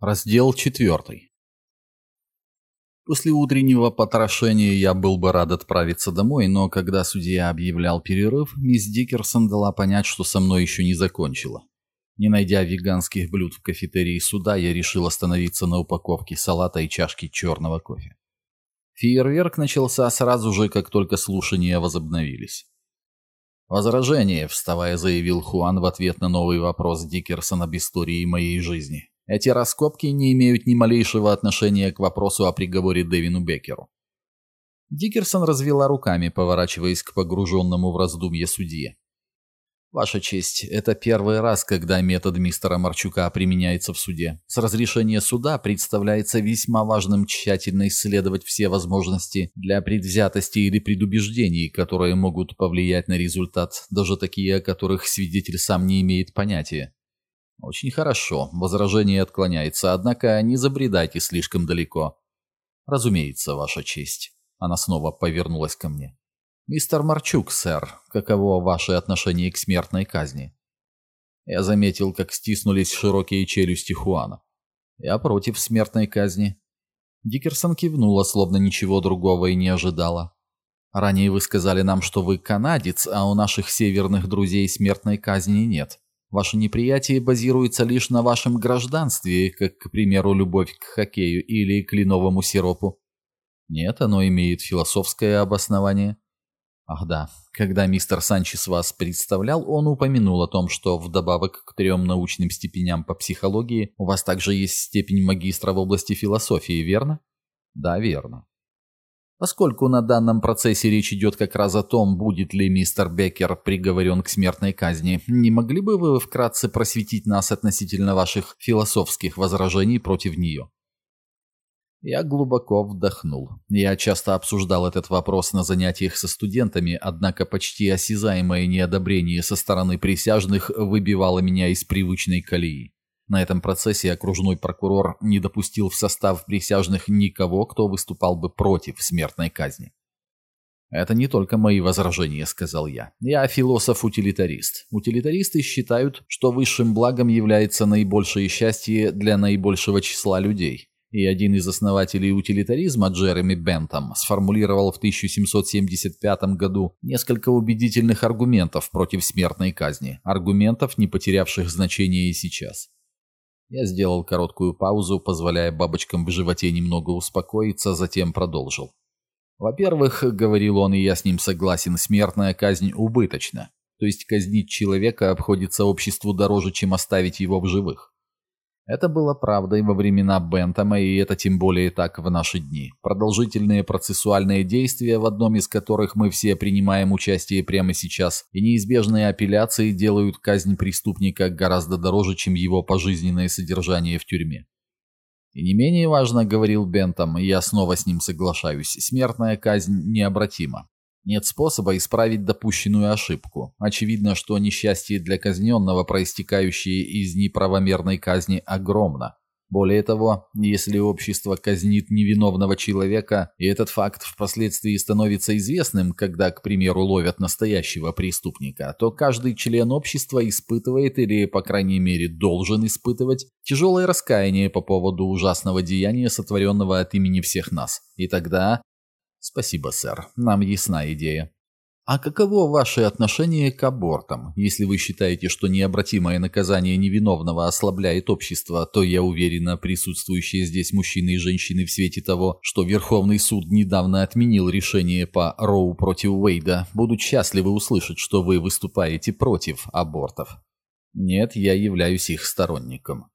Раздел 4. После утреннего потрошения я был бы рад отправиться домой, но когда судья объявлял перерыв, мисс Дикерсон дала понять, что со мной еще не закончила. Не найдя веганских блюд в кафетерии суда, я решил остановиться на упаковке салата и чашке черного кофе. Фейерверк начался сразу же, как только слушания возобновились. «Возражение», — вставая, заявил Хуан в ответ на новый вопрос Дикерсона об истории моей жизни. Эти раскопки не имеют ни малейшего отношения к вопросу о приговоре Дэвину Беккеру. Дикерсон развела руками, поворачиваясь к погруженному в раздумье судье. «Ваша честь, это первый раз, когда метод мистера Марчука применяется в суде. С разрешения суда представляется весьма важным тщательно исследовать все возможности для предвзятости или предубеждений, которые могут повлиять на результат, даже такие, о которых свидетель сам не имеет понятия. Очень хорошо, возражение отклоняется, однако не забредайте слишком далеко. Разумеется, ваша честь. Она снова повернулась ко мне. Мистер Марчук, сэр, каково ваше отношение к смертной казни? Я заметил, как стиснулись широкие челюсти Хуана. Я против смертной казни. Дикерсон кивнула, словно ничего другого и не ожидала. Ранее вы сказали нам, что вы канадец, а у наших северных друзей смертной казни нет. Ваше неприятие базируется лишь на вашем гражданстве, как, к примеру, любовь к хоккею или кленовому сиропу. Нет, оно имеет философское обоснование. Ах да, когда мистер Санчес вас представлял, он упомянул о том, что вдобавок к трем научным степеням по психологии у вас также есть степень магистра в области философии, верно? Да, верно. Поскольку на данном процессе речь идет как раз о том, будет ли мистер Беккер приговорен к смертной казни, не могли бы вы вкратце просветить нас относительно ваших философских возражений против нее? Я глубоко вдохнул. Я часто обсуждал этот вопрос на занятиях со студентами, однако почти осязаемое неодобрение со стороны присяжных выбивало меня из привычной колеи. На этом процессе окружной прокурор не допустил в состав присяжных никого, кто выступал бы против смертной казни. «Это не только мои возражения», — сказал я. «Я философ-утилитарист. Утилитаристы считают, что высшим благом является наибольшее счастье для наибольшего числа людей. И один из основателей утилитаризма, Джереми Бентам, сформулировал в 1775 году несколько убедительных аргументов против смертной казни, аргументов, не потерявших значения и сейчас. Я сделал короткую паузу, позволяя бабочкам в животе немного успокоиться, затем продолжил. Во-первых, говорил он, и я с ним согласен, смертная казнь убыточна. То есть казнить человека обходится обществу дороже, чем оставить его в живых. Это было правдой во времена Бентама, и это тем более так в наши дни. Продолжительные процессуальные действия, в одном из которых мы все принимаем участие прямо сейчас, и неизбежные апелляции делают казнь преступника гораздо дороже, чем его пожизненное содержание в тюрьме. И не менее важно, говорил Бентам, и я снова с ним соглашаюсь, смертная казнь необратима. Нет способа исправить допущенную ошибку. Очевидно, что несчастье для казненного, проистекающее из неправомерной казни, огромно. Более того, если общество казнит невиновного человека, и этот факт впоследствии становится известным, когда, к примеру, ловят настоящего преступника, то каждый член общества испытывает или, по крайней мере, должен испытывать тяжелое раскаяние по поводу ужасного деяния, сотворенного от имени всех нас. И тогда Спасибо, сэр. Нам ясна идея. А каково ваше отношение к абортам? Если вы считаете, что необратимое наказание невиновного ослабляет общество, то я уверена, присутствующие здесь мужчины и женщины в свете того, что Верховный суд недавно отменил решение по Роу против Уэйда, будут счастливы услышать, что вы выступаете против абортов. Нет, я являюсь их сторонником.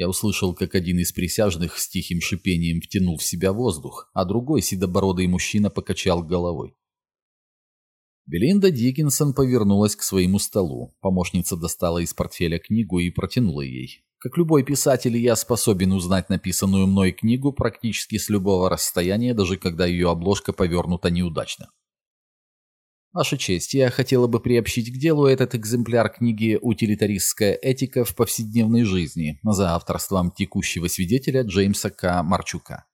Я услышал, как один из присяжных с тихим шипением втянул в себя воздух, а другой седобородый мужчина покачал головой. Белинда Диккенсон повернулась к своему столу. Помощница достала из портфеля книгу и протянула ей. Как любой писатель, я способен узнать написанную мной книгу практически с любого расстояния, даже когда ее обложка повернута неудачно. Ваша честь, я хотела бы приобщить к делу этот экземпляр книги «Утилитаристская этика в повседневной жизни» за авторством текущего свидетеля Джеймса К. Марчука.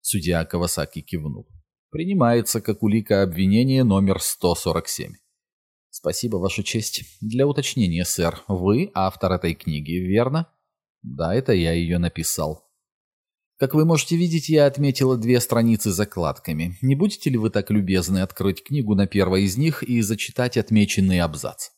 Судья Кавасаки кивнул. Принимается как улика обвинения номер 147. Спасибо, Ваша честь. Для уточнения, сэр, вы автор этой книги, верно? Да, это я ее написал. Как вы можете видеть, я отметила две страницы закладками. Не будете ли вы так любезны открыть книгу на первой из них и зачитать отмеченный абзац?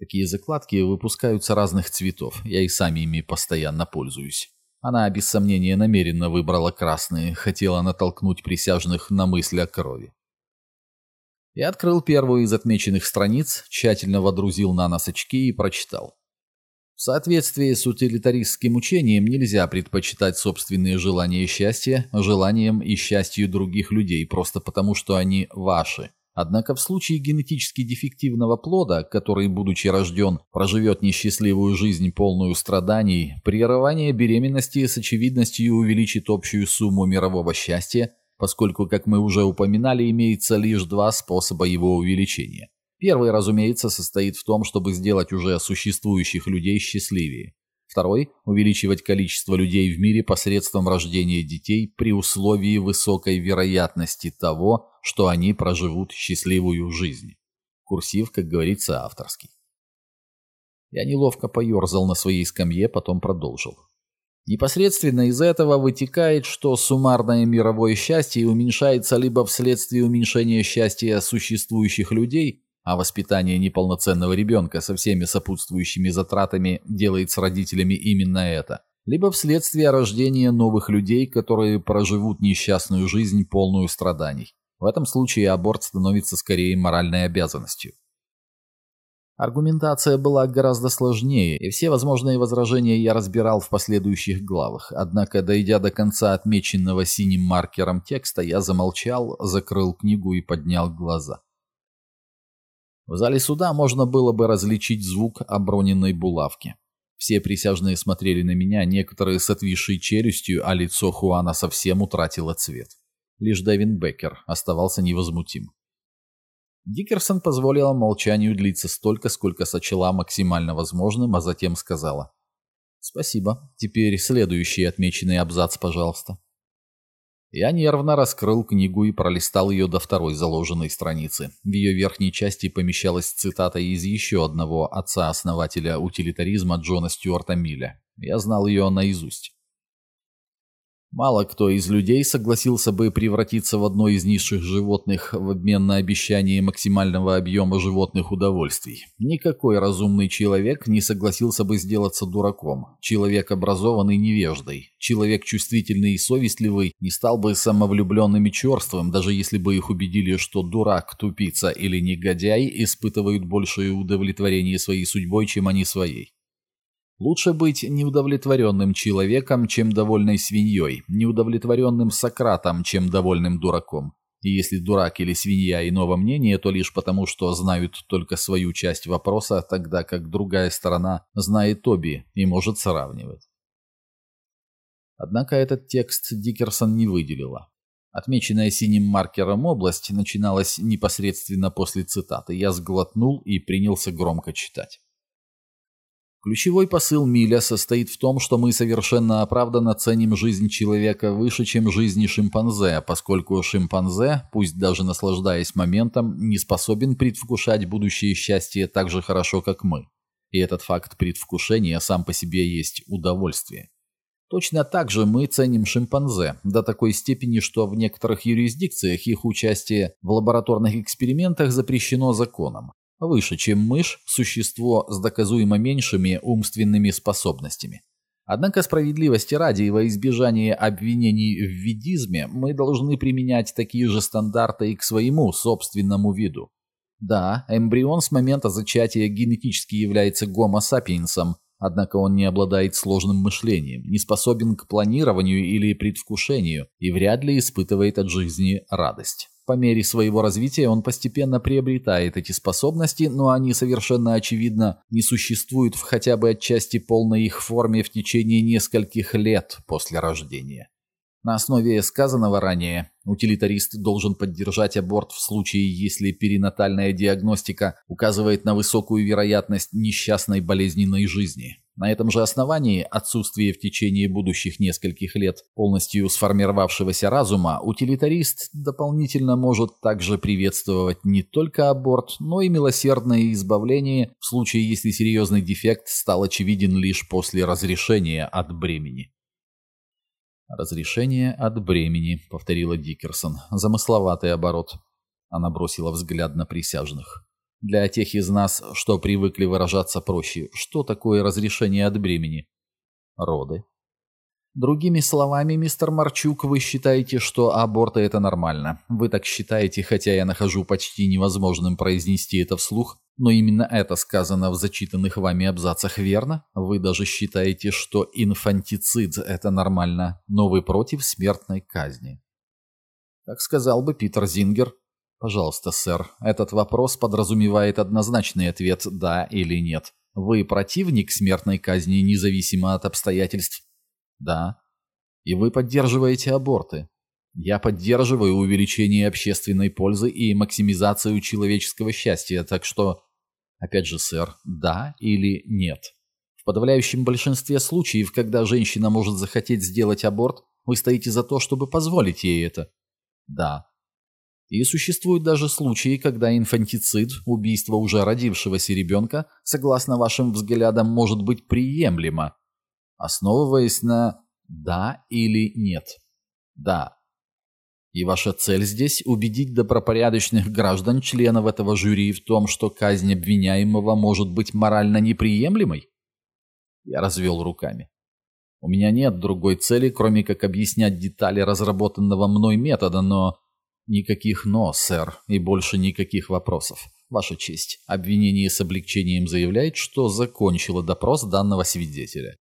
Такие закладки выпускаются разных цветов, я и сами ими постоянно пользуюсь. Она, без сомнения, намеренно выбрала красные, хотела натолкнуть присяжных на мысль о крови. Я открыл первую из отмеченных страниц, тщательно водрузил на нос очки и прочитал. В соответствии с утилитаристским учением нельзя предпочитать собственные желания счастья желаниям и счастью других людей, просто потому что они ваши. Однако в случае генетически дефективного плода, который, будучи рожден, проживет несчастливую жизнь, полную страданий, прерывание беременности с очевидностью увеличит общую сумму мирового счастья, поскольку, как мы уже упоминали, имеется лишь два способа его увеличения. Первый, разумеется, состоит в том, чтобы сделать уже существующих людей счастливее. Второй – увеличивать количество людей в мире посредством рождения детей при условии высокой вероятности того, что они проживут счастливую жизнь. Курсив, как говорится, авторский. Я неловко поерзал на своей скамье, потом продолжил. Непосредственно из этого вытекает, что суммарное мировое счастье уменьшается либо вследствие уменьшения счастья существующих людей, а воспитание неполноценного ребенка со всеми сопутствующими затратами делает с родителями именно это, либо вследствие рождения новых людей, которые проживут несчастную жизнь, полную страданий. В этом случае аборт становится скорее моральной обязанностью. Аргументация была гораздо сложнее, и все возможные возражения я разбирал в последующих главах, однако, дойдя до конца отмеченного синим маркером текста, я замолчал, закрыл книгу и поднял глаза. В зале суда можно было бы различить звук оброненной булавки. Все присяжные смотрели на меня, некоторые с отвисшей челюстью, а лицо Хуана совсем утратило цвет. Лишь Дэвин Беккер оставался невозмутим. Дикерсон позволила молчанию длиться столько, сколько сочла максимально возможным, а затем сказала. «Спасибо. Теперь следующий отмеченный абзац, пожалуйста». Я нервно раскрыл книгу и пролистал ее до второй заложенной страницы. В ее верхней части помещалась цитата из еще одного отца-основателя утилитаризма Джона Стюарта Милля. Я знал ее наизусть. Мало кто из людей согласился бы превратиться в одно из низших животных в обмен на обещание максимального объема животных удовольствий. Никакой разумный человек не согласился бы сделаться дураком, человек образованный невеждой, человек чувствительный и совестливый не стал бы самовлюбленным и черствым, даже если бы их убедили, что дурак, тупица или негодяй испытывают большее удовлетворение своей судьбой, чем они своей. Лучше быть неудовлетворенным человеком, чем довольной свиньей, неудовлетворенным Сократом, чем довольным дураком. И если дурак или свинья иного мнения, то лишь потому, что знают только свою часть вопроса, тогда как другая сторона знает обе и может сравнивать. Однако этот текст Дикерсон не выделила. Отмеченная синим маркером область начиналась непосредственно после цитаты. Я сглотнул и принялся громко читать. Ключевой посыл Миля состоит в том, что мы совершенно оправданно ценим жизнь человека выше, чем жизни шимпанзе, поскольку шимпанзе, пусть даже наслаждаясь моментом, не способен предвкушать будущее счастье так же хорошо, как мы. И этот факт предвкушения сам по себе есть удовольствие. Точно так же мы ценим шимпанзе до такой степени, что в некоторых юрисдикциях их участие в лабораторных экспериментах запрещено законом выше, чем мышь, существо с доказуемо меньшими умственными способностями. Однако справедливости ради и во избежание обвинений в видизме мы должны применять такие же стандарты и к своему собственному виду. Да, эмбрион с момента зачатия генетически является гомо-сапиенсом, однако он не обладает сложным мышлением, не способен к планированию или предвкушению и вряд ли испытывает от жизни радость. По мере своего развития он постепенно приобретает эти способности, но они совершенно очевидно не существуют в хотя бы отчасти полной их форме в течение нескольких лет после рождения. На основе сказанного ранее, утилитарист должен поддержать аборт в случае, если перинатальная диагностика указывает на высокую вероятность несчастной болезненной жизни. На этом же основании отсутствие в течение будущих нескольких лет полностью сформировавшегося разума утилитарист дополнительно может также приветствовать не только аборт, но и милосердное избавление в случае, если серьезный дефект стал очевиден лишь после разрешения от бремени. «Разрешение от бремени», — повторила Дикерсон. «Замысловатый оборот». Она бросила взгляд на присяжных. «Для тех из нас, что привыкли выражаться проще, что такое разрешение от бремени?» «Роды». Другими словами, мистер Марчук, вы считаете, что аборты это нормально. Вы так считаете, хотя я нахожу почти невозможным произнести это вслух, но именно это сказано в зачитанных вами абзацах, верно? Вы даже считаете, что инфантицид это нормально, но вы против смертной казни. Как сказал бы Питер Зингер, пожалуйста, сэр, этот вопрос подразумевает однозначный ответ «да» или «нет». Вы противник смертной казни независимо от обстоятельств? Да. И вы поддерживаете аборты. Я поддерживаю увеличение общественной пользы и максимизацию человеческого счастья, так что, опять же, сэр, да или нет. В подавляющем большинстве случаев, когда женщина может захотеть сделать аборт, вы стоите за то, чтобы позволить ей это. Да. И существуют даже случаи, когда инфантицид, убийство уже родившегося ребенка, согласно вашим взглядам, может быть приемлемо, основываясь на «да» или «нет». «Да». И ваша цель здесь – убедить добропорядочных граждан, членов этого жюри, в том, что казнь обвиняемого может быть морально неприемлемой? Я развел руками. У меня нет другой цели, кроме как объяснять детали разработанного мной метода, но... Никаких «но», сэр, и больше никаких вопросов. Ваша честь, обвинение с облегчением заявляет, что закончило допрос данного свидетеля.